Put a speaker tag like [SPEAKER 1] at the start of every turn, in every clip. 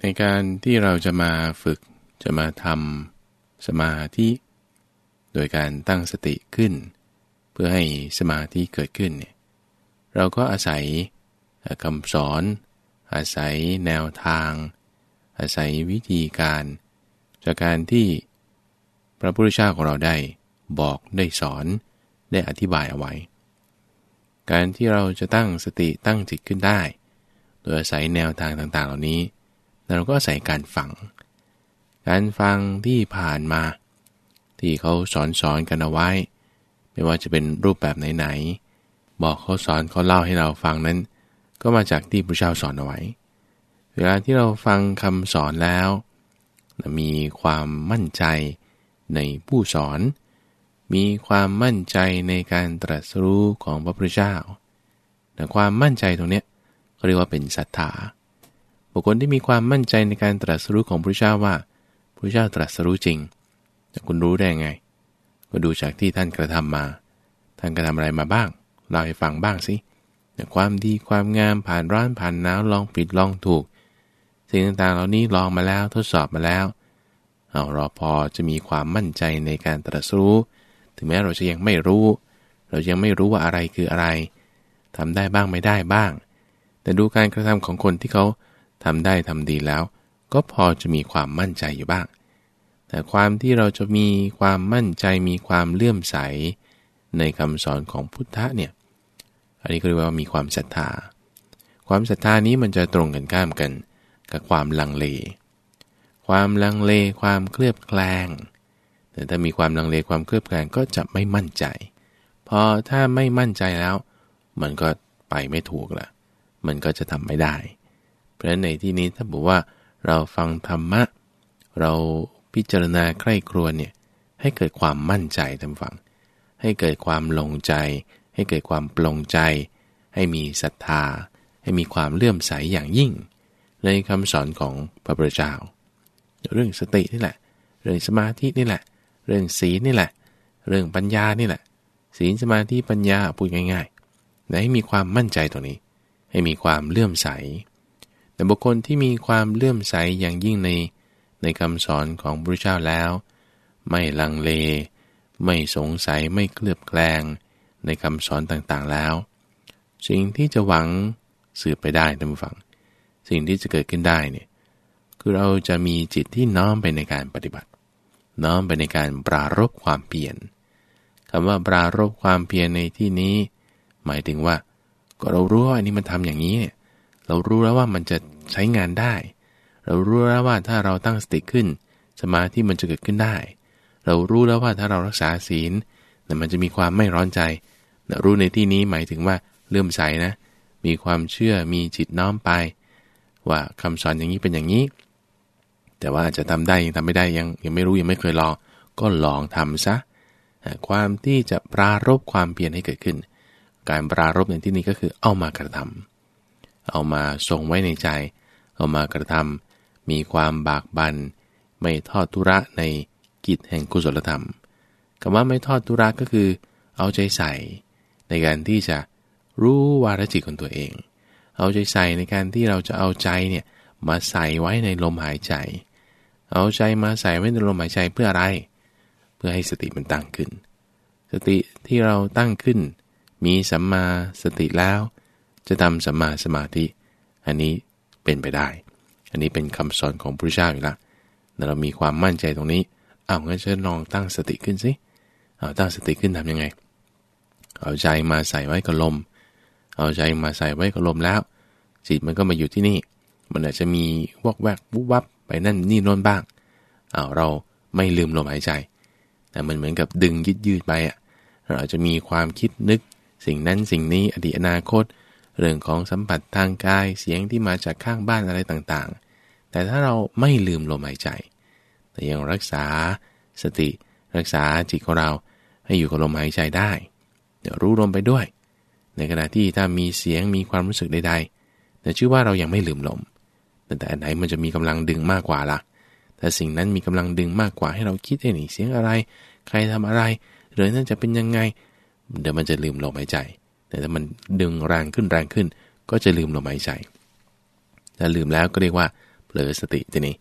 [SPEAKER 1] ในการที่เราจะมาฝึกจะมาทำสมาธิ โดยการตั้งสติขึ้น เพื่อให้สมาธิเกิดขึ้นเนี่ยเราก็อาศัยคำสอน อาศัยแนวทาง อาศัยวิธีการ จากการที่พระพุทธเจ้าของเราได้บอกได้สอนได้อธิบายเอาไว้ การที่เราจะตั้งสติตั้งจิตขึ้นได้ โดยอาศัยแนวทางต่างๆ เหล่านี้ เราก็อาศัยการฟัง การฟังที่ผ่านมา ที่เขาสอนสอนกันเอาไว้ ไม่ว่าจะเป็นรูปแบบไหนๆบอกเขาสอนเขาเล่าให้เราฟังนั้น ก็มาจากที่พระเจ้าสอนเอาไว้ เวลาที่เราฟังคำสอนแล้วมีความมั่นใจในผู้สอน มีความมั่นใจในการตรัสรู้ของพระพุทธเจ้าแต่ความมั่นใจตรงนี้เขาเรียกว่าเป็นศรัทธา บุคคลที่มีความมั่นใจในการตรัสรู้ของพระเจ้าว่าพระเจ้าตรัสรู้จริง แต่คุณรู้ได้ไง ก็ดูจากที่ท่านกระทำมา ท่านกระทำอะไรมาบ้างเล่าให้ฟังบ้างสิแต่ความดีความงามผ่านร้อนผ่านหนาวลองผิดลองถูก สิ่งต่างๆเหล่านี้ลองมาแล้วทดสอบมาแล้วเอาราพอจะมีความมั่นใจในการตรัสรู้ ถึงแม้เราจะยังไม่รู้ เรายังไม่รู้ว่าอะไรคืออะไรทำได้บ้างไม่ได้บ้าง แต่ดูการกระทำของคนที่เขา ทำได้ทำดีแล้ว ก็พอจะมีความมั่นใจอยู่บ้าง แต่ความที่เราจะมีความมั่นใจมีความเลื่อมใส ในคำสอนของพุทธะเนี่ยอันนี้ก็เรียกว่ามีความศรัทธา ความศรัทธานี้มันจะตรงกันข้ามกัน กับความลังเล ความลังเลความเคลือบแคลง แต่ถ้ามีความลังเลความเคลือบแคลงก็จะไม่มั่นใจ พอถ้าไม่มั่นใจแล้ว มันก็ไปไม่ถูกละมันก็จะทำไม่ได้ เพราะฉะนั้นในที่นี้ถ้าบอกว่าเราฟังธรรมะ เราพิจารณาใคร่ครวญเนี่ยให้เกิดความมั่นใจทำฟัง ให้เกิดความลงใจ ให้เกิดความปลงใจ ให้มีศรัทธา ให้มีความเลื่อมใสอย่างยิ่ง ในคำสอนของพระพุทธเจ้าเรื่องสตินี่แหละ เรื่องสมาธินี่แหละ เรื่องศีลนี่แหละ เรื่องปัญญานี่แหละ ศีลสมาธิปัญญาพูดง่ายๆให้มีความมั่นใจตรงนี้ ให้มีความเลื่อมใส แต่บุคคลที่มีความเลื่อมใสอย่างยิ่งในในคำสอนของพระเจ้าแล้ว ไม่ลังเล ไม่สงสัยไม่เคลือบแคลงในคำสอนต่างๆแล้ว สิ่งที่จะหวังสืบไปได้ท่านผู้ฟัง สิ่งที่จะเกิดขึ้นได้เนี่ยคือเราจะมีจิตที่น้อมไปในการปฏิบัติ น้อมไปในการปรารบความเปลี่ยนคำว่าปรารบความเพียรในที่นี้ หมายถึงว่า ก็เรารู้ว่าอันนี้มันทำอย่างนี้เนี่ยเรารู้แล้วว่ามันจะ ใช้งานได้ เรารู้แล้วว่าถ้าเราตั้งสติขึ้น สมาธิมันจะเกิดขึ้นได้ เรารู้แล้วว่าถ้าเรารักษาศีลแต่มันจะมีความไม่ร้อนใจรู้ในที่นี้หมายถึงว่าเลื่อมใสนะ มีความเชื่อมีจิตน้อมไป ว่าคำสอนอย่างนี้เป็นอย่างนี้ แต่ว่าจะทำได้ยังทำไม่ได้ยังยังไม่รู้ยังไม่เคยลอง ก็ลองทำซะความที่จะปรารบความเปลี่ยนให้เกิดขึ้น การปรารบในที่นี้ก็คือเอามากระทำเอามาทรงไว้ในใจ เอามากระทำมีความบากบันไม่ทอดทุระในกิจแห่งกุศลธรรมคำว่าไม่ทอดทุระก็คือ เอาใจใส่ ในการที่จะรู้วาระจิตของตัวเอง เอาใจใส่ในการที่เราจะเอาใจเนี่ยมาใส่ไว้ในลมหายใจ เอาใจมาใส่ไว้ในลมหายใจเพื่ออะไร เพื่อให้สติมันตั้งขึ้น สติที่เราตั้งขึ้น มีสัมมาสติแล้ว จะทำสัมมาสมาธิ อันนี้ เป็นไปได้ อันนี้เป็นคำสอนของพระเจ้าอยู่ละแต่เรามีความมั่นใจตรงนี้ เอางั้นจะลองตั้งสติขึ้นสิเอาตั้งสติขึ้นทํำยังไง เอาใจมาใส่ไว้กับลม เอาใจมาใส่ไว้กับลมแล้ว จิตมันก็มาอยู่ที่นี่ มันอาจจะมีวอกแวกวุบวับไปนั่นนี่โน่นบ้างเอาเราไม่ลืมลมหายใจ แต่มันเหมือนกับดึงยืดยืดไปอะเราจะมีความคิดนึกสิ่งนั้นสิ่งนี้อดีตอนาคต เรื่องของสัมผัสทางกายเสียงที่มาจากข้างบ้านอะไรต่างๆ แต่ถ้าเราไม่ลืมลมหายใจ แต่ยังรักษาสติ รักษาจิตของเราให้อยู่กับลมหายใจได้ เดี๋ยวรู้ลมไปด้วย ในขณะที่ถ้ามีเสียงมีความรู้สึกใดๆแต่ชื่อว่าเรายังไม่ลืมลม แต่อันไหนมันจะมีกำลังดึงมากกว่าละ่ะแต่สิ่งนั้นมีกำลังดึงมากกว่าให้เราคิดไอ้นี่เสียงอะไร ใครทำอะไร หรือนั่นจะเป็นยังไง เดี๋ยวมันจะลืมลมหายใจ แต่ถ้ามันดึงแรงขึ้นแรงขึ้น ก็จะลืมลมหายใจถ้าลืมแล้วก็เรียกว่าเผลอสติทีนี้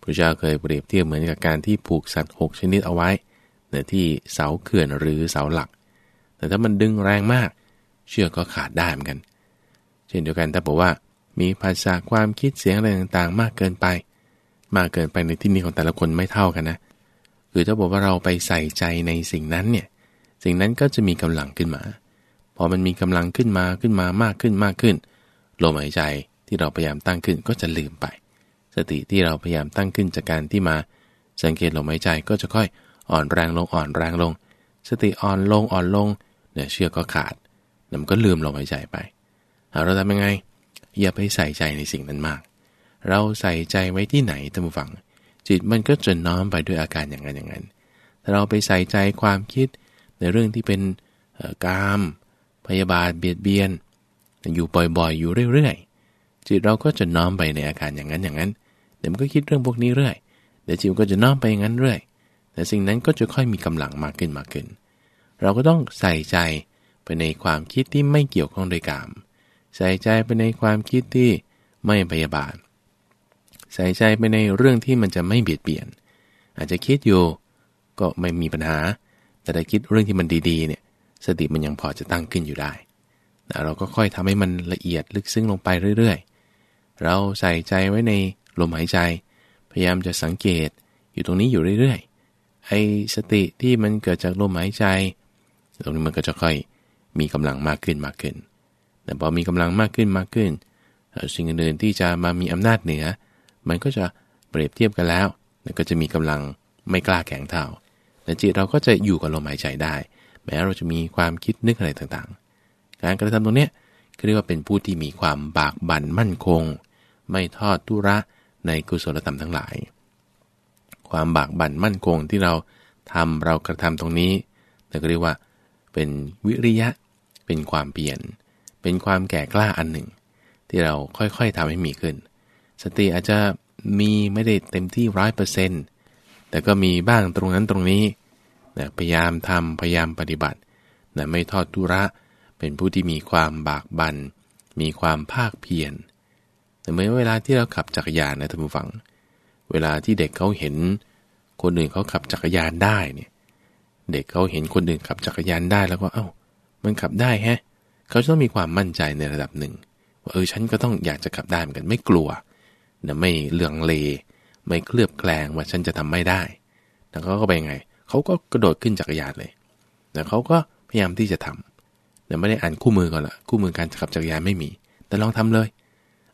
[SPEAKER 1] พระเจ้าเคยเปรียบเทียบเหมือนกับการที่ผูกสัตว์ 6 ชนิดเอาไว้ในที่เสาเขื่อนหรือเสาหลัก แต่ถ้ามันดึงแรงมาก เชือกก็ขาดได้เหมือนกัน เช่นเดียวกันถ้าบอกว่ามีภาษาความคิดเสียงอะไรต่างๆ มากเกินไป มากเกินไปในที่นี้ของแต่ละคนไม่เท่ากันนะ คือถ้าบอกว่าเราไปใส่ใจในสิ่งนั้นเนี่ย สิ่งนั้นก็จะมีกำลังขึ้นมา อมันมีกำลังขึ้นมาขึ้นมามากขึ้นมากขึ้นลมหายใจที่เราพยายามตั้งขึ้นก็จะลืมไป สติที่เราพยายามตั้งขึ้นจากการที่มา สังเกตลมหายใจก็จะค่อยอ่อนแรงลงอ่อนแรงลง สติอ่อนลงอ่อนลงเนี่ยเชื่อก็ขาดนำก็ลืมลมหายใจไปเราทำยังไง อย่าไปใส่ใจในสิ่งนั้นมาก เราใส่ใจไว้ที่ไหนท่านผู้ฟัง จิตมันก็จะน้อมไปด้วยอาการอย่างนั้นอย่างนั้นถ้าเราไปใส่ใจความคิดในเรื่องที่เป็นกาม พยาบาทเบียดเบียน อยู่บ่อยๆ อยู่เรื่อยๆ จิตเราก็จะน้อมไปในอาการอย่างนั้นอย่างนั้น เดี๋ยวมันก็คิดเรื่องพวกนี้เรื่อย เดี๋ยวจิตก็จะน้อมไปอย่างนั้นเรื่อย แต่สิ่งนั้นก็จะค่อยมีกำลังมากขึ้นมากขึ้น เราก็ต้องใส่ใจไปในความคิดที่ไม่เกี่ยวข้องโดยกาม ใส่ใจไปในความคิดที่ไม่พยาบาท ใส่ใจไปในเรื่องที่มันจะไม่เบียดเบียน อาจจะคิดอยู่ก็ไม่มีปัญหา แต่ถ้าคิดเรื่องที่มันดีๆเนี่ย สติมันยังพอจะตั้งขึ้นอยู่ได้เราก็ค่อยทำให้มันละเอียดลึกซึ้งลงไปเรื่อยๆ เราใส่ใจไว้ในลมหายใจ พยายามจะสังเกตอยู่ตรงนี้อยู่เรื่อยๆ ไอ้สติที่มันเกิดจากลมหายใจ ตรงนี้มันก็จะค่อยมีกำลังมากขึ้นมากขึ้น แต่พอมีกำลังมากขึ้นมากขึ้น สิ่งอื่นๆที่จะมามีอำนาจเหนือ มันก็จะเปรียบเทียบกันแล้วแล้วก็จะมีกำลังไม่กล้าแข็งเท่าแต่จิตเราก็จะอยู่กับลมหายใจได้ แม้เราจะมีความคิดนึกอะไรต่างๆ การกระทำตรงนี้เรียกว่าเป็นผู้ที่มีความบากบั่นมั่นคง ไม่ทอดทุระในกุศลธรรมทั้งหลาย ความบากบั่นมั่นคงที่เราทำเรากระทำตรงนี้เราก็เรียกว่า เป็นวิริยะ เป็นความเปลี่ยน เป็นความแก่กล้าอันหนึ่ง ที่เราค่อยๆทำให้มีขึ้น สติอาจจะมีไม่ได้เต็มที่ร้อยเปอร์เซ็นต์แต่ก็มีบ้างตรงนั้นตรงนี้ นะพยายามทำพยายามปฏิบัตินะไม่ทอดทุระ เป็นผู้ที่มีความบากบัน่นมีความภาคเพียรแต่เมื่อเวลาที่เราขับจักรยานนะท่านผู้ฟัง เวลาที่เด็กเขาเห็น คนอื่นเขาขับจักรยานได้เนี่ย เด็กเขาเห็นคนอื่นขับจักรยานได้แล้วก็เอา้า มันขับได้แฮะ เขาจะต้องมีความมั่นใจในระดับหนึ่ง ว่าเออฉันก็ต้องอยากจะขับได้เหมือนกันไม่กลัวนะไม่เลืองเล ไม่เคลือบแคลงว่าฉันจะทำไม่ได้ แล้วเขาก็ไปไง เขาก็กระโดดขึ้นจักรยานเลยแต่เขาก็พยายามที่จะทำแต่ไม่ได้อ่านคู่มือก่อนละคู่มือการขับจักรยานไม่มี แต่ลองทำเลย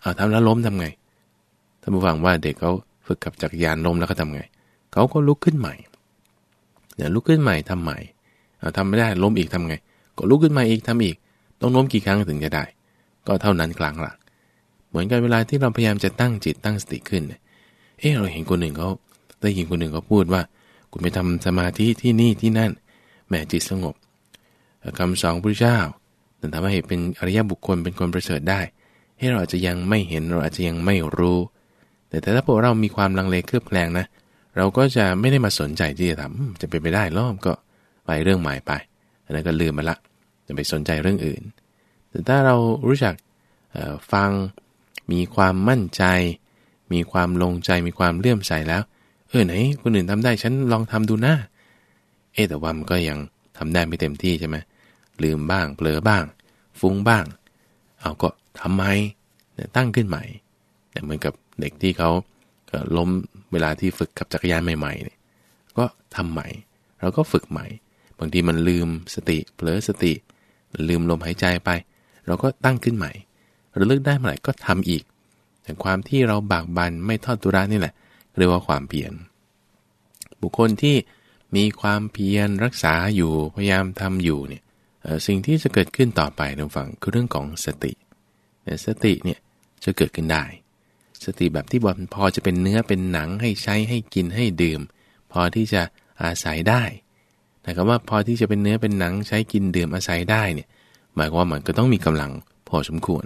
[SPEAKER 1] เอาทำแล้วล้มทำไงท่านผู้ฟังว่าเด็กเขาฝึกขับจักรยานล้มแล้วก็ทำไงเขาก็ลุกขึ้นใหม่เนี่ยวลุกขึ้นใหม่ทำใหม่เอาทำไม่ได้ล้มอีกทำไง ก็ลุกขึ้นมาอีกทำอีก ต้องโน้มกี่ครั้งถึงจะได้ ก็เท่านั้นกลางหลักเหมือนกันเวลาที่เราพยายามจะตั้งจิตตั้งสติขึ้น เออเราเห็นคนหนึ่งเขาได้ยินคนหนึ่งเขาพูดว่า คุณไปทำสมาธิที่นี่ที่นั่นแม้จิตสงบคำสอนพระเจ้าแต่ทำให้เป็นอริยบุคคลเป็นคนประเสริฐได้ ให้เราอาจจะยังไม่เห็นเราอาจจะยังไม่รู้ แต่ถ้าพวกเรามีความลังเลเครือบแคลงนะ เราก็จะไม่ได้มาสนใจที่จะทำจะเป็นไปได้ล้อมก็ไปเรื่องใหม่ไปอันนั้นก็ลืมมาละจะไปสนใจเรื่องอื่น แต่ถ้าเรารู้จักฟังมีความมั่นใจ มีความลงใจมีความเลื่อมใสแล้ว ออไหนคนอื่นทำได้ฉันลองทำดูนะเอแต่ว่ามันก็ยังทำได้ไม่เต็มที่ใช่ไหมลืมบ้างเผลอบ้าง ฟุ้งบ้าง เอาก็ทำไมตั้งขึ้นใหม่แต่เหมือนกับเด็กที่เขาล้มเวลาที่ฝึกกับจักรยานใหม่ๆเนี่ยก็ทำใหม่เราก็ฝึกใหม่ บางทีมันลืมสติเผลอสติ ลืมลมหายใจไป เราก็ตั้งขึ้นใหม่ระลึกได้เมื่อไหร่ก็ทำอีกแต่ความที่เราบากบันไม่ทอดตุระนี่แหละ เรียกว่าความเพียร บุคคลที่มีความเพียรรักษาอยู่พยายามทำอยู่เนี่ยสิ่งที่จะเกิดขึ้นต่อไปในฝั่งคือเรื่องของสติ สติเนี่ยจะเกิดขึ้นได้ สติแบบที่บอกพอจะเป็นเนื้อเป็นหนังให้ใช้ให้กินให้ดื่ม พอที่จะอาศัยได้แต่คำว่าพอที่จะเป็นเนื้อเป็นหนังใช้กินดื่มอาศัยได้เนี่ยหมายความว่ามันก็ต้องมีกำลังพอสมควร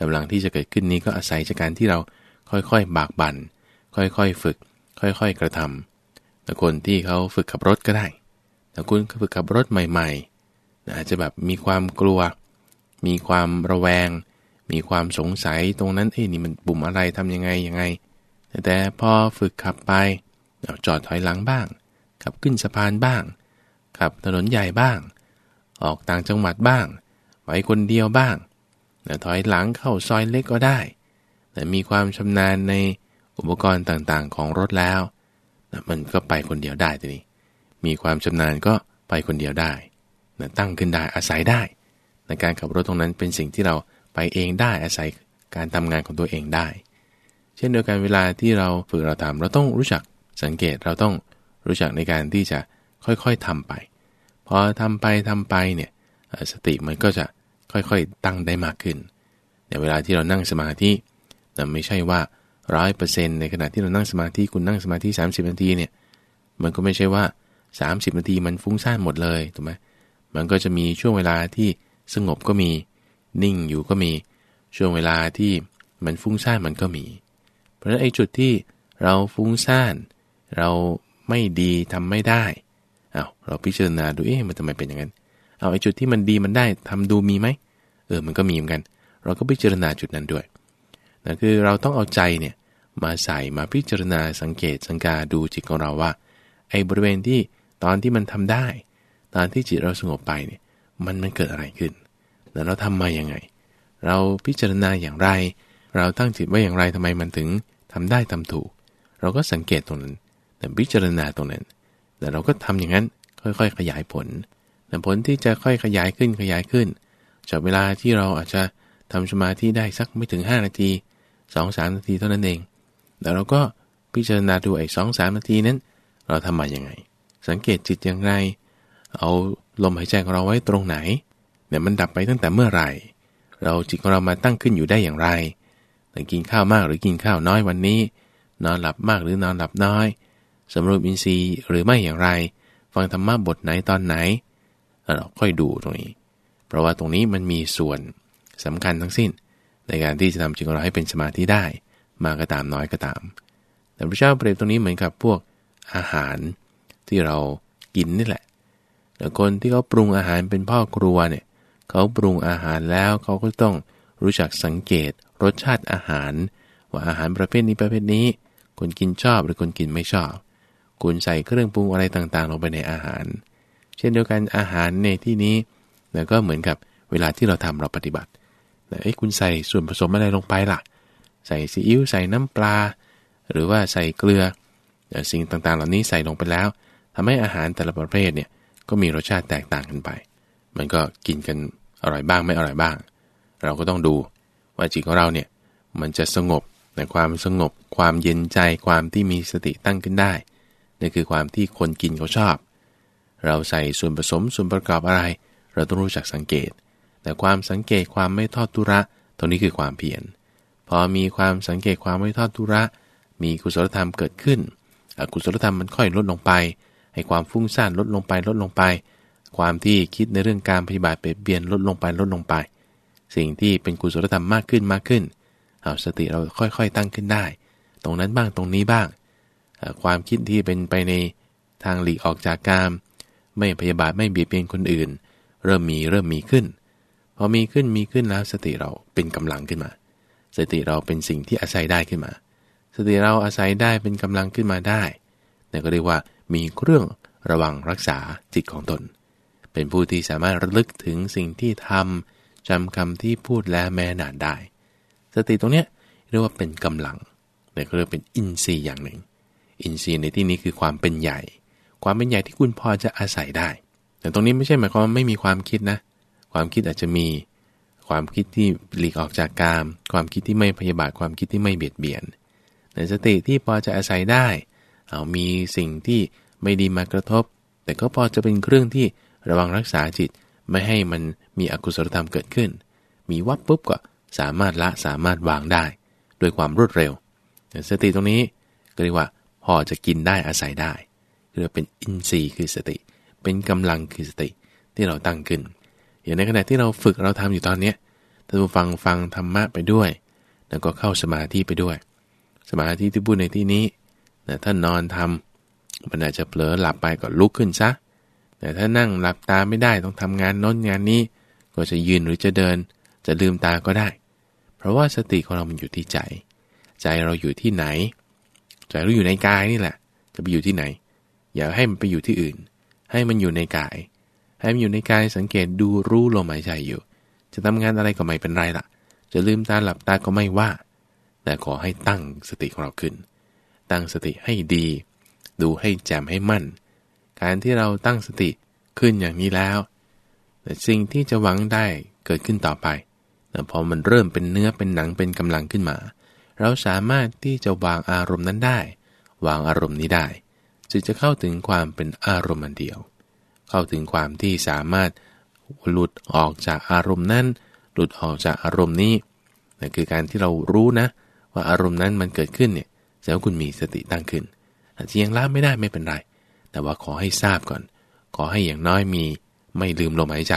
[SPEAKER 1] กำลังที่จะเกิดขึ้นนี้ก็อาศัยจากการที่เราค่อยๆ บากบัน่น ค่อยๆฝึก ค่อยๆกระทำแต่คนที่เขาฝึกขับรถก็ได้แต่คุณฝึกขับรถใหม่ๆอาจจะแบบมีความกลัว มีความระแวง มีความสงสัยตรงนั้นเอ้นี่มันปุ่มอะไรทำยังไงยังไง แต่พอฝึกขับไปจอดถอยหลังบ้าง ขับขึ้นสะพานบ้าง ขับถนนใหญ่บ้าง ออกต่างจังหวัดบ้างไว้คนเดียวบ้างถอยหลังเข้าซอยเล็กก็ได้ แต่มีความชำนาญใน อุปกรณ์ต่างๆ ของรถแล้วมันก็ไปคนเดียวได้ทีนี้ มีความชำนาญก็ไปคนเดียวได้ตั้งขึ้นได้อาศัยได้ในการขับรถตรงนั้นเป็นสิ่งที่เราไปเองได้อาศัยการทำงานของตัวเองได้ เช่นเดียวกันเวลาที่เราฝึกเราทำเราต้องรู้จักสังเกตเราต้องรู้จักในการที่จะค่อยๆทำไป พอทำไปทำไปเนี่ยสติมันก็จะค่อยๆตั้งได้มากขึ้น ในเวลาที่เรานั่งสมาธิแต่ไม่ใช่ว่า ร้อยเปอร์เซ็นต์ในขณะที่เรานั่งสมาธิคุณนั่งสมาธิ 30 นาทีเนี่ยมันก็ไม่ใช่ว่า 30 นาทีมันฟุ้งซ่านหมดเลยถูกไหมมันก็จะมีช่วงเวลาที่สงบก็มี นิ่งอยู่ก็มี ช่วงเวลาที่มันฟุ้งซ่านมันก็มี เพราะฉะนั้นไอ้จุดที่เราฟุ้งซ่าน เราไม่ดีทำไม่ได้เอาเราพิจารณาดูเอ๊ะมันทำไมเป็นอย่างนั้น เอาไอ้จุดที่มันดีมันได้ทำดูมีไหมเออมันก็มีเหมือนกัน เราก็พิจารณาจุดนั้นด้วยนั่นคือเราต้องเอาใจเนี่ย มาใส่มาพิจารณาสังเกตสังกาดูจิตของเราว่าไอ้บริเวณที่ตอนที่มันทำได้ ตอนที่จิตเราสงบไปเนี่ยมันมันเกิดอะไรขึ้น แล้วเราทำมาอย่างไง เราพิจารณาอย่างไร เราตั้งจิตไว้อย่างไรทำไมมันถึงทำได้ทำถูก เราก็สังเกตตรงนั้น แต่พิจารณาตรงนั้น แต่เราก็ทำอย่างนั้นค่อยๆ ขยายผลแต่ผลที่จะค่อยขยายขึ้นขยายขึ้น จากเวลาที่เราอาจจะทำสมาธิได้สักไม่ถึง 5 นาที 2-3 นาทีเท่านั้นเอง แล้วเราก็พิจารณาดูไอ้สองสามนาทีนั้น เราทำมาอย่างไง สังเกตจิตอย่างไร เอาลมหายใจของเราไว้ตรงไหนเนี่ยมันดับไปตั้งแต่เมื่อไหร่ เราจิตของเรามาตั้งขึ้นอยู่ได้อย่างไรแต่กินข้าวมากหรือกินข้าวน้อยวันนี้ นอนหลับมากหรือนอนหลับน้อยสำรวจอินทรีย์หรือไม่อย่างไร ฟังธรรมะบทไหนตอนไหน เราค่อยดูตรงนี้ เพราะว่าตรงนี้มันมีส่วนสำคัญทั้งสิ้น ในการที่จะทำจิตของเราให้เป็นสมาธิได้ มากก็ตามน้อยก็ตาม แต่พระเจ้าเปรียบตรงนี้เหมือนกับพวกอาหารที่เรากินนี่แหละ แต่คนที่เขาปรุงอาหารเป็นพ่อครัวเนี่ยเขาปรุงอาหารแล้วเขาก็ต้องรู้จักสังเกตรสชาติอาหาร ว่าอาหารประเภทนี้ประเภทนี้ คนกินชอบหรือคนกินไม่ชอบ คุณใส่เครื่องปรุงอะไรต่างๆ ลงไปในอาหาร เช่นเดียวกันอาหารในที่นี้แล้วก็เหมือนกับเวลาที่เราทำเราปฏิบัติแต่ไอ้คุณใส่ส่วนผสมอะไรลงไปล่ะ ใส่ซีอิ๊วใส่น้ำปลา หรือว่าใส่เกลือ สิ่งต่างๆ เหล่านี้ใส่ลงไปแล้วทำให้อาหารแต่ละประเภทเนี่ยก็มีรสชาติแตกต่างกันไป มันก็กินกันอร่อยบ้างไม่อร่อยบ้าง เราก็ต้องดูว่าจิตของเราเนี่ยมันจะสงบในความสงบความเย็นใจความที่มีสติตั้งขึ้นได้นี่คือความที่คนกินเขาชอบ เราใส่ส่วนผสมส่วนประกอบอะไร เราต้องรู้จักสังเกต แต่ความสังเกตความไม่ทอดทุระตรงนี้คือความเพียร พอมีความสังเกตความไม่ทอดทุระ มีกุศลธรรมเกิดขึ้นอกุศลธรรมมันค่อยลดลงไป ให้ความฟุ้งซ่านลดลงไปลดลงไป ความที่คิดในเรื่องการปฏิบัติเปลี่ยนเบียนลดลงไปลดลงไป สิ่งที่เป็นกุศลธรรมมากขึ้นมากขึ้นเอาสติเราค่อยๆตั้งขึ้นได้ ตรงนั้นบ้างตรงนี้บ้าง ความคิดที่เป็นไปในทางหลีกออกจากกาม ไม่พยาบาทไม่เบียดเบียนคนอื่น เริ่มมีเริ่มมีขึ้น พอมีขึ้นมีขึ้นแล้วสติเราเป็นกำลังขึ้นมา สติเราเป็นสิ่งที่อาศัยได้ขึ้นมา สติเราอาศัยได้เป็นกำลังขึ้นมาได้นั่นก็เรียกว่ามีเครื่องระวังรักษาจิตของตน เป็นผู้ที่สามารถระลึกถึงสิ่งที่ทำจำคำที่พูดและแม้นานได้ สติตรงเนี้ยเรียกว่าเป็นกำลังนั่นก็เรียกเป็นอินทรีย์อย่างหนึ่ง อินทรีย์ในที่นี้คือความเป็นใหญ่ ความเป็นใหญ่ที่คุณพอจะอาศัยได้ แต่ตรงนี้ไม่ใช่หมายความว่าไม่มีความคิดนะ ความคิดอาจจะมี ความคิดที่หลีกออกจากกาม ความคิดที่ไม่พยาบาทความคิดที่ไม่เบียดเบียนในสติที่พอจะอาศัยได้ เอามีสิ่งที่ไม่ดีมากระทบ แต่ก็พอจะเป็นเครื่องที่ระวังรักษาจิต ไม่ให้มันมีอกุศลธรรมเกิดขึ้น มีวับปุ๊บก็สามารถละสามารถวางได้ ด้วยความรวดเร็ว สติตรงนี้ก็เรียกว่าพอจะกินได้อาศัยได้เรียกเป็นอินทรีย์คือสติ เป็นกำลังคือสติที่เราตั้งขึ้น อย่างในขณะที่เราฝึกเราทำอยู่ตอนเนี้ยท่านผู้ฟังฟังธรรมะไปด้วย แล้วก็เข้าสมาธิไปด้วย สมาธิที่พูดในที่นี้แต่ถ้านอนทำมันอาจจะเผลอหลับไปก็ลุกขึ้นซะ แต่ถ้านั่งหลับตาไม่ได้ต้องทำงานน้นงานนี้ ก็จะยืนหรือจะเดิน จะลืมตาก็ได้ เพราะว่าสติของเรามันอยู่ที่ใจ ใจเราอยู่ที่ไหน ใจเราอยู่ในกายนี่แหละ จะไปอยู่ที่ไหน อย่าให้มันไปอยู่ที่อื่น ให้มันอยู่ในกาย ให้มันอยู่ในกายสังเกตดูรู้ลมหายใจอยู่ จะทำงานอะไรก็ไม่เป็นไรละ่ะ จะลืมตาหลับตาก็ไม่ว่า แต่ขอให้ตั้งสติของเราขึ้น ตั้งสติให้ดี ดูให้แจ่มให้มั่น การที่เราตั้งสติขึ้นอย่างนี้แล้ว แต่สิ่งที่จะหวังได้เกิดขึ้นต่อไปแต่พอมันเริ่มเป็นเนื้อเป็นหนังเป็นกำลังขึ้นมา เราสามารถที่จะวางอารมณ์นั้นได้ วางอารมณ์นี้ได้จึงจะเข้าถึงความเป็นอารมณ์อันเดียว เข้าถึงความที่สามารถหลุดออกจากอารมณ์นั้น หลุดออกจากอารมณ์นี้นั่นคือการที่เรารู้นะ ว่าอารมณ์นั้นมันเกิดขึ้นเนี่ยแสดงว่าคุณมีสติตั้งขึ้นอาจจะยังละไม่ได้ไม่เป็นไร แต่ว่าขอให้ทราบก่อน ขอให้อย่างน้อยมีไม่ลืมลมหายใจ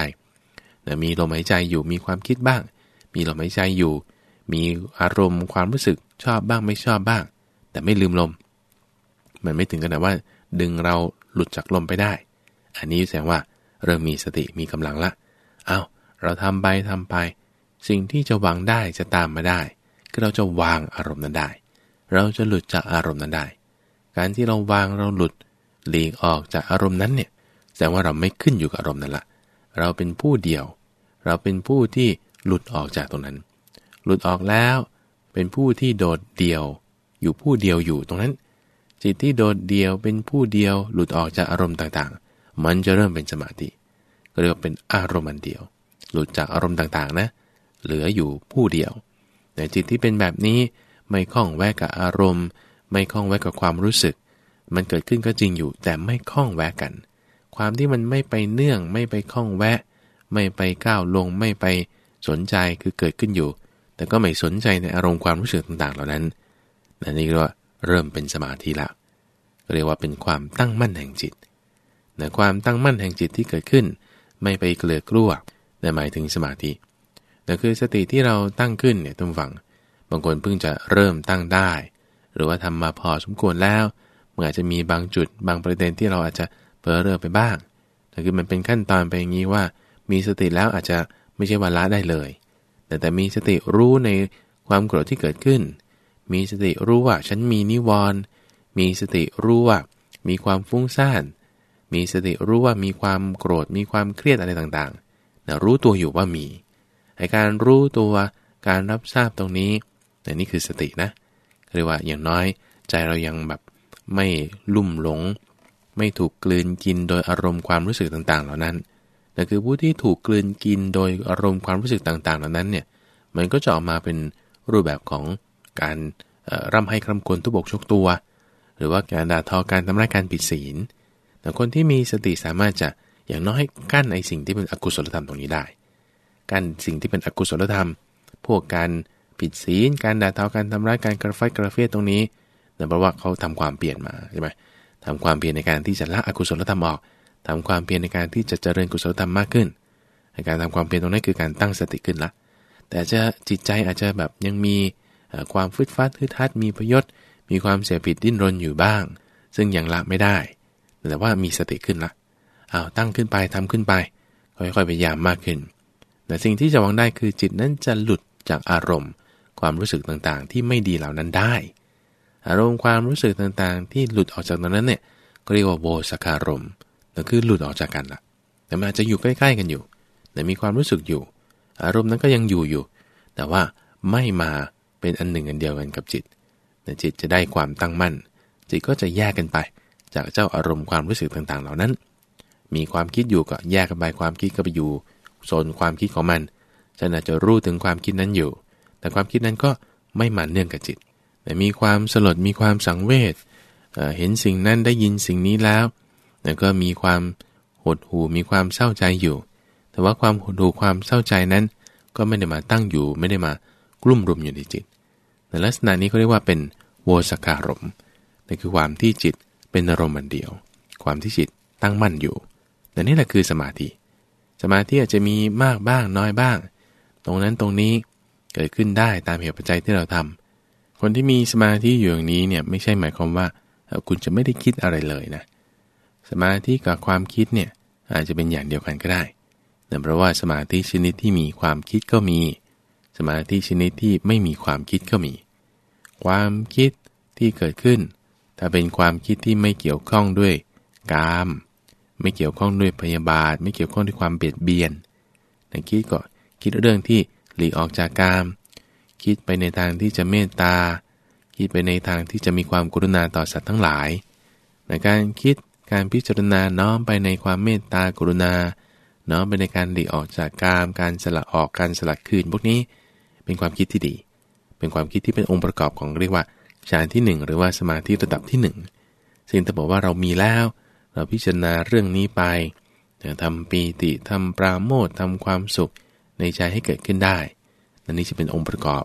[SPEAKER 1] นะมีลมหายใจอยู่มีความคิดบ้าง มีลมหายใจอยู่ มีอารมณ์ความรู้สึกชอบบ้างไม่ชอบบ้าง แต่ไม่ลืมลม มันไม่ถึงขนาดว่าดึงเราหลุดจากลมไปได้ อันนี้แสดงว่าเริ่มมีสติมีกำลังละ เอาเราทำไปทำไป สิ่งที่จะวางได้จะตามมาได้คือเราจะวางอารมณ์นั้นได้ เราจะหลุดจากอารมณ์นั้นได้ การที่เราวางเราหลุดหลีกออกจากอารมณ์นั้นเนี่ยแสดงว่าเราไม่ขึ้นอยู่กับอารมณ์นั้นละเราเป็นผู้เดียว เราเป็นผู้ที่หลุดออกจากตรงนั้น หลุดออกแล้ว เป็นผู้ที่โดดเดี่ยว อยู่ผู้เดียวอยู่ตรงนั้น จิตที่โดดเดี่ยวเป็นผู้เดียวหลุดออกจากอารมณ์ต่าง มันจะเริ่มเป็นสมาธิก็เรียกว่าเป็นอารมณ์อันเดียว หลุดจากอารมณ์ต่างๆนะ เหลืออยู่ผู้เดียว แต่จิตที่เป็นแบบนี้ไม่คล้องแวะกับอารมณ์ ไม่คล้องแวะกับความรู้สึก มันเกิดขึ้นก็จริงอยู่ แต่ไม่คล้องแวะกัน ความที่มันไม่ไปเนื่อง ไม่ไปคล้องแวะ ไม่ไปก้าวลง ไม่ไปสนใจคือเกิดขึ้นอยู่ แต่ก็ไม่สนใจในอารมณ์ความรู้สึกต่างๆ เหล่านั้นนั่นนี่ก็เริ่มเป็นสมาธิละเรียกว่าเป็นความตั้งมั่นแห่งจิต แต่ความตั้งมั่นแห่งจิตที่เกิดขึ้น ไม่ไปเกลือกลัวนั่หมายถึงสมาธิแต่คือสติที่เราตั้งขึ้นเนี่ยต้องฟัง บางคนเพิ่งจะเริ่มตั้งได้ หรือว่าทำมาพอสมควรแล้วเมื่อาจจะมีบางจุดบางประเด็นที่เราอาจจะเผลอเร่อไปบ้างแต่คือมันเป็นขั้นตอนไปอย่างนี้ว่า มีสติแล้วอาจจะไม่ใช่วันละได้เลย แต่แต่มีสติรู้ในความโกรธที่เกิดขึ้น มีสติรู้ว่าฉันมีนิวรณ์มีสติรู้ว่ามีความฟุ้งซ่าน มีสติรู้ว่ามีความโกรธมีความเครียดอะไรต่างๆนะรู้ตัวอยู่ว่ามีไอการรู้ตัวการรับทราบตรงนี้แต่นี่คือสตินะเรียกว่าอย่างน้อยใจเรายังแบบไม่ลุ่มหลง ไม่ถูกกลืนกินโดยอารมณ์ความรู้สึกต่างๆ เหล่านั้นแต่คือผู้ที่ถูกกลืนกินโดยอารมณ์ความรู้สึกต่างๆ เหล่านั้นเนี่ยมันก็จะออกมาเป็นรูปแบบของการร่ำให้คำควรทุบกชกตัว หรือว่าการด่าทอการทำร้ายการผิดศีล แต่คนที่มีสติสามารถจะอย่างน้อยกั้นไอสิ่งที่เป็นอกุศลธรรมตรงนี้ได้ กั้นสิ่งที่เป็นอกุศลธรรม พวกการผิดศีล การด่าทอการทำร้าย การกระไฟกระเฟียตรงนี้แต่เพราะว่าเขาทำความเปลี่ยนมาใช่ไหมทำความเพียรในการที่จะละอกุศลธรรมออกทำความเพียรในการที่จะเจริญกุศลธรรมมากขึ้น การทำความเพียรตรงนั้นคือการตั้งสติขึ้นละ แต่จะจิตใจอาจจะแบบยังมีความฟึดฟัดฮึดฮัดมีพยศ มีความเสียผิดดิ้นรนอยู่บ้าง ซึ่งยังละไม่ได้ แต่ว่ามีสติขึ้นละอ้าวตั้งขึ้นไปทำขึ้นไปค่อยๆพยายามมากขึ้น แต่สิ่งที่จะหวังได้คือจิตนั้นจะหลุดจากอารมณ์ ความรู้สึกต่างๆ ที่ไม่ดีเหล่านั้นได้ อารมณ์ความรู้สึกต่างๆ ที่หลุดออกจากตรงนั้นเนี่ยก็เรียกว่าโวสคารมนั่นคือหลุดออกจากกันละแต่มันอาจจะอยู่ใกล้ๆกันอยู่ แต่มีความรู้สึกอยู่ อารมณ์นั้นก็ยังอยู่อยู่ แต่ว่าไม่มาเป็นอันหนึ่งอันเดียวกันกับจิตแต่จิตจะได้ความตั้งมั่น จิตก็จะแยกกันไป จากเจ้าอารมณ์ความรู้สึกต่างๆ เหล่านั้น มีความคิดอยู่ก็แยกกันไปความคิดก็ไปอยู่โซนความคิดของมันฉันอาจจะรู้ถึงความคิดนั้นอยู่ แต่ความคิดนั้นก็ไม่มันเนื่องกับจิต แต่มีความสลดมีความสังเวชเห็นสิ่งนั้นได้ยินสิ่งนี้แล้วแต่ก็มีความหดหู่มีความเศร้าใจอยู่ แต่ว่าความหดหู่ความเศร้าใจนั้น ก็ไม่ได้มาตั้งอยู่ ไม่ได้มากลุ่มรุมอยู่ในจิตในลักษณะนี้เขาเรียกว่าเป็นโวสการมนั่นคือความที่จิต เป็นอารมณ์มันเดียว ความที่จิตตั้งมั่นอยู่แต่นี่แหละคือสมาธิ สมาธิอาจจะมีมากบ้างน้อยบ้าง ตรงนั้นตรงนี้เกิดขึ้นได้ตามเหตุปัจจัยที่เราทำคนที่มีสมาธิอยู่อย่างนี้เนี่ยไม่ใช่หมายความว่าคุณจะไม่ได้คิดอะไรเลยนะ สมาธิกับความคิดเนี่ยอาจจะเป็นอย่างเดียวกันก็ได้แต่เพราะว่าสมาธิชนิดที่มีความคิดก็มี สมาธิชนิดที่ไม่มีความคิดก็มี ความคิดที่เกิดขึ้น ถ้าเป็นความคิดที่ไม่เกี่ยวข้องด้วยกาม ไม่เกี่ยวข้องด้วยพยาบาท ไม่เกี่ยวข้องด้วยความเบียดเบียนแต่คิดก็คิดเรื่องที่หลีกออกจากกาม คิดไปในทางที่จะเมตตา คิดไปในทางที่จะมีความกรุณาต่อสัตว์ทั้งหลายในการคิดการพิจารณาน้อมไปในความเมตตากรุณา น้อมไปในการหลีกออกจากกาม การสละออกการสลัดคืนพวกนี้ เป็นความคิดที่ดี เป็นความคิดที่เป็นองค์ประกอบของเรียกว่า ฌานที่ 1 หรือว่าสมาธิระดับที่ 1 ซึ่งถ้าบอกว่าเรามีแล้ว เราพิจารณาเรื่องนี้ไปจะทำปีติทำปราโมททำความสุขในใจให้เกิดขึ้นได้นันนี้จะเป็นองค์ประกอบ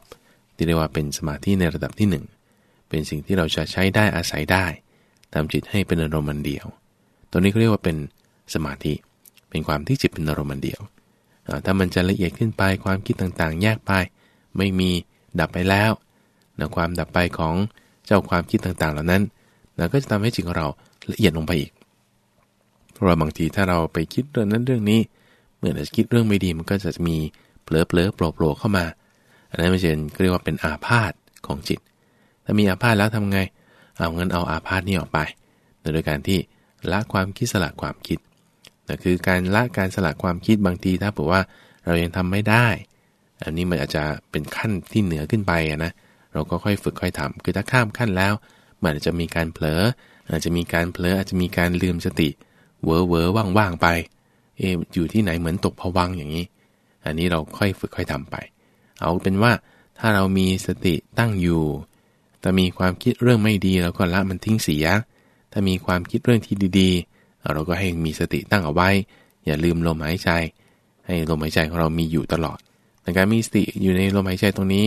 [SPEAKER 1] ที่เรียกว่าเป็นสมาธิในระดับที่ 1 เป็นสิ่งที่เราจะใช้ได้อาศัยได้ทำจิตให้เป็นอารมณ์เดียว ตัวนี้ก็เรียกว่าเป็นสมาธิ เป็นความที่จิตเป็นอารมณ์เดียว ถ้ามันจะละเอียดขึ้นไปความคิดต่างๆ แยกไป ไม่มีดับไปแล้ว นะความดับไปของเจ้าความคิดต่างๆ เหล่านั้นนะก็จะทำให้จิตของเราละเอียดลงไปอีก เพราะาบางทีถ้าเราไปคิดเรื่องนั้นเรื่องนี้ เมื่อเราคิดเรื่องไม่ดีมันก็จะมีเผลอเผลอโผล่โผล่เข้ามา อันนั้นไม่ใช่เรียกว่าเป็นอาพาธของจิต ถ้ามีอาพาธแล้วทำไง เอาเงินเอาอาพาธนี้ออกไปโดยการที่ละความคิดสละความคิดนั่คือการละการสละความคิดบางทีถ้าบอกว่าเรายังทำไม่ได้ อันนี้มันอาจจะเป็นขั้นที่เหนือขึ้นไปนะ เราก็ค่อยฝึกค่อยทำคือถ้าข้ามขั้นแล้ว มันอาจจะมีการเผลอ อาจจะมีการเผลออาจจะมีการลืมสติ เวอเวอว่างๆไป เออยู่ที่ไหนเหมือนตกผวังอย่างนี้ อันนี้เราค่อยฝึกค่อยทำไป เอาเป็นว่าถ้าเรามีสติตั้งอยู่ถ้ามีความคิดเรื่องไม่ดีเราก็ละมันทิ้งเสีย ถ้ามีความคิดเรื่องที่ดีๆ เราก็ให้มีสติตั้งเอาไว้ อย่าลืมลมหายใจ ให้ลมหายใจของเรามีอยู่ตลอดในการมีสติอยู่ในลมหายใจตรงนี้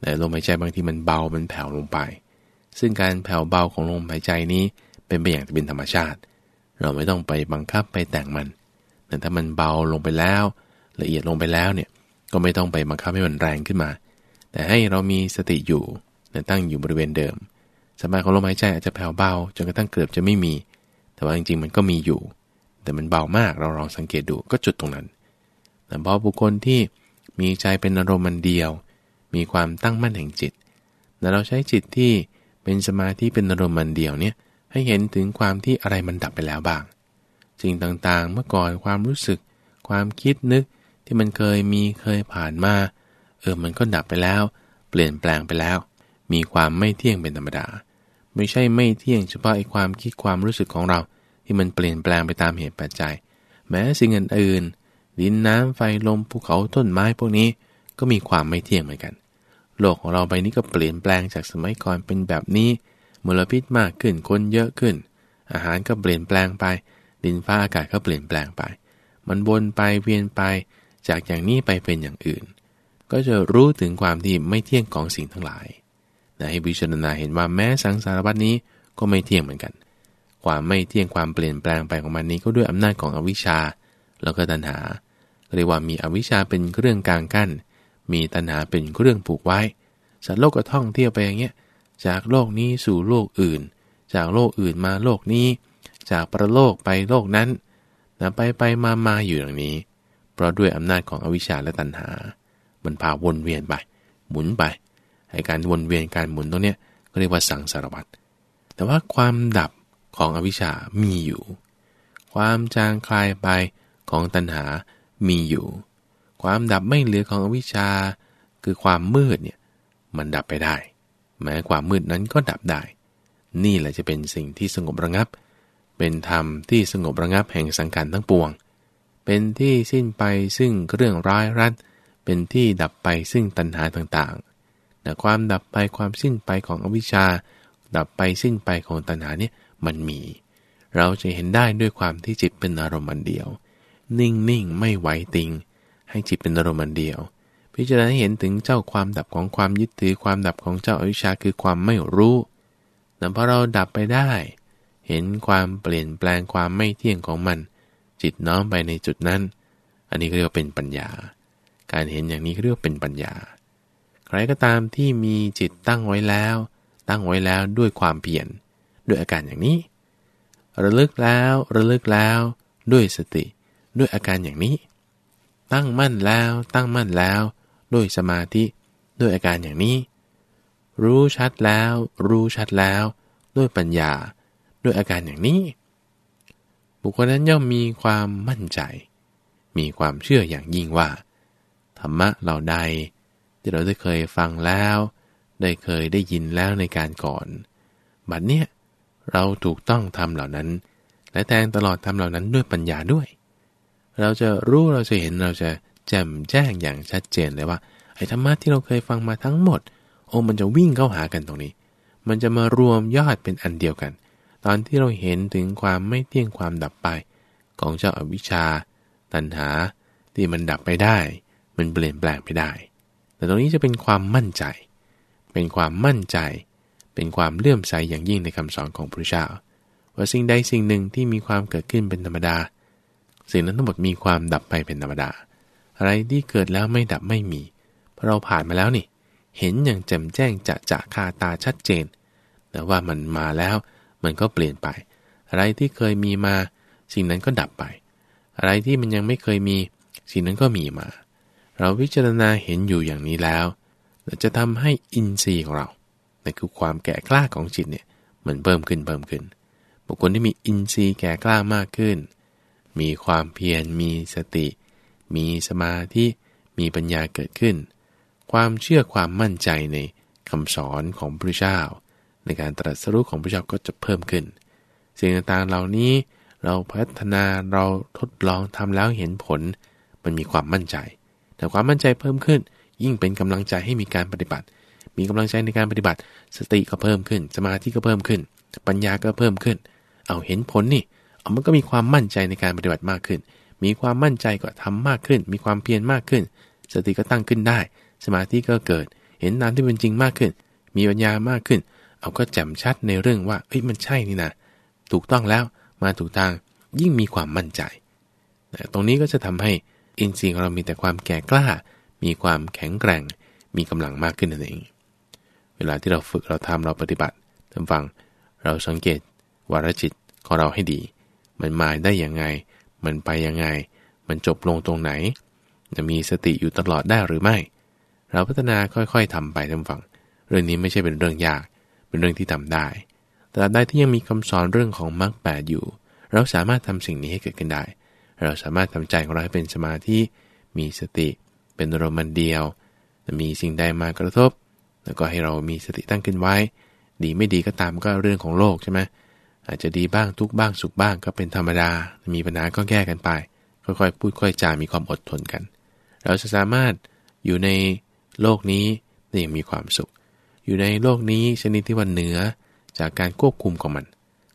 [SPEAKER 1] แต่ลมหายใจบางทีมันเบา มันแผ่วลงไป ซึ่งการแผ่วเบาของลมหายใจนี้เป็นไปอย่างที่เป็นธรรมชาติ เราไม่ต้องไปบังคับไปแต่งมัน แต่ถ้ามันเบาลงไปแล้ว ละเอียดลงไปแล้วเนี่ย ก็ไม่ต้องไปบังคับให้มันแรงขึ้นมา แต่ให้เรามีสติอยู่ตั้งอยู่บริเวณเดิม สมาของลมหายใจอาจจะแผ่วเบาจนกระทั่งเกือบจะไม่มี แต่ว่าจริงๆมันก็มีอยู่ แต่มันเบามาก เราลองสังเกตดูก็จุดตรงนั้นแต่พอบุคคลที่มีใจเป็นอารมณ์มันเดียว มีความตั้งมั่นแห่งจิตแต่เราใช้จิตที่เป็นสมาธิเป็นอารมณ์มันเดียวเนี่ยให้เห็นถึงความที่อะไรมันดับไปแล้วบ้างสิ่งต่างๆ เมื่อก่อนความรู้สึก ความคิดนึกที่มันเคยมีเคยผ่านมา เออมันก็ดับไปแล้ว เปลี่ยนแปลงไปแล้ว มีความไม่เที่ยงเป็นธรรมดา ไม่ใช่ไม่เที่ยงเฉพาะไอ้ความคิดความรู้สึกของเรา ที่มันเปลี่ยนแปลงไปตามเหตุปัจจัย แม้สิ่งอื่นๆดินน้ำไฟลมภูเขาต้นไม้พวกนี้ ก็มีความไม่เที่ยงเหมือนกัน โลกของเราใบนี้ก็เปลี่ยนแปลงจากสมัยก่อนเป็นแบบนี้มลพิษมากขึ้นคนเยอะขึ้น อาหารก็เปลี่ยนแปลงไป ดินฟ้าอากาศก็เปลี่ยนแปลงไป มันวนไปเวียนไป จากอย่างนี้ไปเป็นอย่างอื่น ก็จะรู้ถึงความที่ไม่เที่ยงของสิ่งทั้งหลายนะให้พิจารณาเห็นว่าแม้สังสารวัตนี้ก็ไม่เที่ยงเหมือนกัน ความไม่เที่ยงความเปลี่ยนแปลงไปของมันนี้ก็ด้วยอำนาจของอวิชชา แล้วก็ตัณหา เรียกว่ามีอวิชชาเป็นเครื่องกลางกั้น มีตัณหาเป็นเครื่องผูกไว้ สัตว์โลกก็ท่องเที่ยวไปอย่างเงี้ย จากโลกนี้สู่โลกอื่น จากโลกอื่นมาโลกนี้ จากประโลกไปโลกนั้นนะไปไปมามาอยู่อย่างนี้ เพราะด้วยอำนาจของอวิชชาและตัณหา มันพาวนเวียนไป หมุนไปไอการวนเวียนการหมุนตรงเนี้ยก็เรียกว่าสังสารวัตรแต่ว่าความดับของอวิชชามีอยู่ ความจางคลายไปของตัณหามีอยู่ ความดับไม่เหลือของอวิชชา คือความมืดเนี่ยมันดับไปได้ แม้ความมืดนั้นก็ดับได้ นี่แหละจะเป็นสิ่งที่สงบระงับ เป็นธรรมที่สงบระงับแห่งสังการทั้งปวง เป็นที่สิ้นไปซึ่งเรื่องร้ายรัดเป็นที่ดับไปซึ่งตัณหาต่างนะความดับไปความสิ้นไปของอวิชชา ดับไปสิ้นไปของตัณหาเนี่ยมันมี เราจะเห็นได้ด้วยความที่จิตเป็นอารมณ์อันเดียว นิ่งนิ่งไม่ไหวติง ให้จิตเป็นอารมณ์เดียว พิจารณาเห็นถึงเจ้าความดับของความยึดถือความดับของเจ้าอวิชชาคือความไม่รู้แต่พอเราดับไปได้ เห็นความเปลี่ยนแปลงความไม่เที่ยงของมัน จิตน้อมไปในจุดนั้น อันนี้เรียกว่าเป็นปัญญา การเห็นอย่างนี้เรียกว่าเป็นปัญญา ใครก็ตามที่มีจิตตั้งไว้แล้ว ตั้งไว้แล้วด้วยความเพียรด้วยอาการอย่างนี้ ระลึกแล้วระลึกแล้วด้วยสติ ด้วยอาการอย่างนี้ ตั้งมั่นแล้วตั้งมั่นแล้ว ด้วยสมาธิด้วยอาการอย่างนี้ รู้ชัดแล้ว รู้ชัดแล้ว ด้วยปัญญา ด้วยอาการอย่างนี้ บุคคลนั้นย่อมมีความมั่นใจ มีความเชื่ออย่างยิ่งว่า ธรรมะเหล่าใด ที่เราได้เคยฟังแล้ว ได้เคยได้ยินแล้วในการก่อน บัดเนี้ยเราถูกต้องทำเหล่านั้น และแทงตลอดทำเหล่านั้นด้วยปัญญาด้วย เราจะรู้เราจะเห็นเราจะแจ่มแจ้งอย่างชัดเจนเลยว่าไอ้ธรรมะที่เราเคยฟังมาทั้งหมด โอ้มันจะวิ่งเข้าหากันตรงนี้ มันจะมารวมยอดเป็นอันเดียวกัน ตอนที่เราเห็นถึงความไม่เที่ยงความดับไป ของเจ้าอวิชชา ตัณหา ที่มันดับไปได้ มันเปลี่ยนแปลงไปได้ แต่ตรงนี้จะเป็นความมั่นใจ เป็นความมั่นใจ เป็นความเลื่อมใสอย่างยิ่งในคำสอนของพระเจ้าว่าสิ่งใดสิ่งหนึ่งที่มีความเกิดขึ้นเป็นธรรมดา สิ่งนั้นทั้งหมดมีความดับไปเป็นธรรมดา อะไรที่เกิดแล้วไม่ดับไม่มี เพราะเราผ่านมาแล้วนี่ เห็นอย่างแจ่มแจ้งจะจะคาตาชัดเจน แต่ว่ามันมาแล้วมันก็เปลี่ยนไป อะไรที่เคยมีมา สิ่งนั้นก็ดับไป อะไรที่มันยังไม่เคยมี สิ่งนั้นก็มีมา เราวิจารณาเห็นอยู่อย่างนี้แล้ว จะทำให้อินทรีย์ของเรานั่นคือความแก่กล้าของจิตเนี่ยมันเพิ่มขึ้นเพิ่มขึ้น บุคคลที่มีอินทรีย์แก่กล้ามากขึ้น มีความเพียร มีสติ มีสมาธิ มีปัญญาเกิดขึ้น ความเชื่อความมั่นใจในคำสอนของพระเจ้า ในการตรัสรู้ของพระเจ้าก็จะเพิ่มขึ้น สิ่งต่างๆเหล่านี้เราพัฒนาเราทดลองทำแล้วเห็นผล มันมีความมั่นใจ แต่ความมั่นใจเพิ่มขึ้น ยิ่งเป็นกำลังใจให้มีการปฏิบัติ มีกำลังใจในการปฏิบัติ สติก็เพิ่มขึ้น สมาธิก็เพิ่มขึ้น ปัญญาก็เพิ่มขึ้น เอาเห็นผลนี่ มันก็มีความมั่นใจในการปฏิบัติมากขึ้น มีความมั่นใจก็ทำมากขึ้น มีความเพียรมากขึ้น สติก็ตั้งขึ้นได้ สมาธิก็เกิด เห็นตามที่เป็นจริงมากขึ้น มีปัญญามากขึ้น เอาก็แจ่มชัดในเรื่องว่าเอ้ยมันใช่นี่นะถูกต้องแล้วมาถูกทางยิ่งมีความมั่นใจ ตรงนี้ก็จะทำให้อินทรีย์ของเรามีแต่ความแก่กล้า มีความแข็งแกร่ง มีกำลังมากขึ้นนั่นเอง เวลาที่เราฝึกเราทำเราปฏิบัติทำฟัง เราสังเกตวารจิตของเราให้ดี มันมาได้ยังไง มันไปยังไง มันจบลงตรงไหน จะมีสติอยู่ตลอดได้หรือไม่ เราพัฒนาค่อยๆทำไปทำฝั่ง เรื่องนี้ไม่ใช่เป็นเรื่องยาก เป็นเรื่องที่ทำได้แต่ได้ที่ยังมีคำสอนเรื่องของมรรคแปดอยู่ เราสามารถทำสิ่งนี้ให้เกิดขึ้นได้ เราสามารถทำใจของเราให้เป็นสมาธิมีสติ เป็นอารมณ์เดียวมีสิ่งใดมากระทบ แล้วก็ให้เรามีสติตั้งขึ้นไว้ ดีไม่ดีก็ตามก็เรื่องของโลกใช่ไหม อาจจะดีบ้างทุกบ้างสุขบ้างก็เป็นธรรมดา มีปัญหาก็แก้กันไป ค่อยๆ พูดค่อยจามีความอดทนกัน เราจะสามารถอยู่ในโลกนี้ได้อยังมีความสุข อยู่ในโลกนี้ชนิดที่ว่าเหนือจากการควบคุมของมัน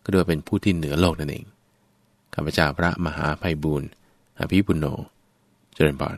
[SPEAKER 1] ก็เรียกว่าเป็นผู้ที่เหนือโลกนั่นเองข้าพเจ้าพระมหาภัยบุญอภิปุโนเจริญพร